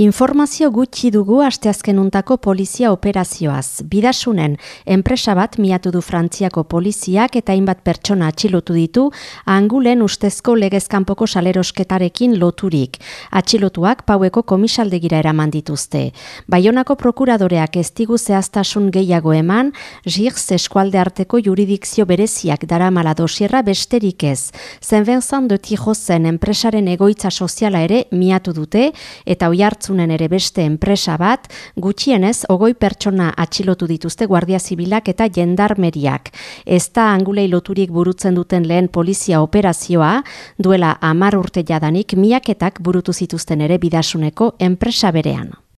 Informazio gutxi dugu asteazkenuntako polizia operazioaz. Bidasunen, enpresa bat miatu du Frantziako poliziak eta hainbat pertsona atxilotu ditu, angulen ustezko legezkanpoko salerosketarekin loturik. Atxilotuak paueko komisaldegira eraman dituzte. Baionako prokuradoreak ez digu zehaztasun gehiago eman, jirz eskualde arteko juridikzio bereziak daramala dosierra besterik ez. Zenbenzan de Tijozen enpresaren egoitza soziala ere miatu dute, eta oiar hartzunen ere beste enpresa bat, gutxienez ogoi pertsona atxilotu dituzte Guardia Zibilak eta Jendarmeriak. Ez da angulei loturik burutzen duten lehen polizia operazioa, duela amar urte jadanik miaketak burutu zituzten ere bidasuneko enpresa berean.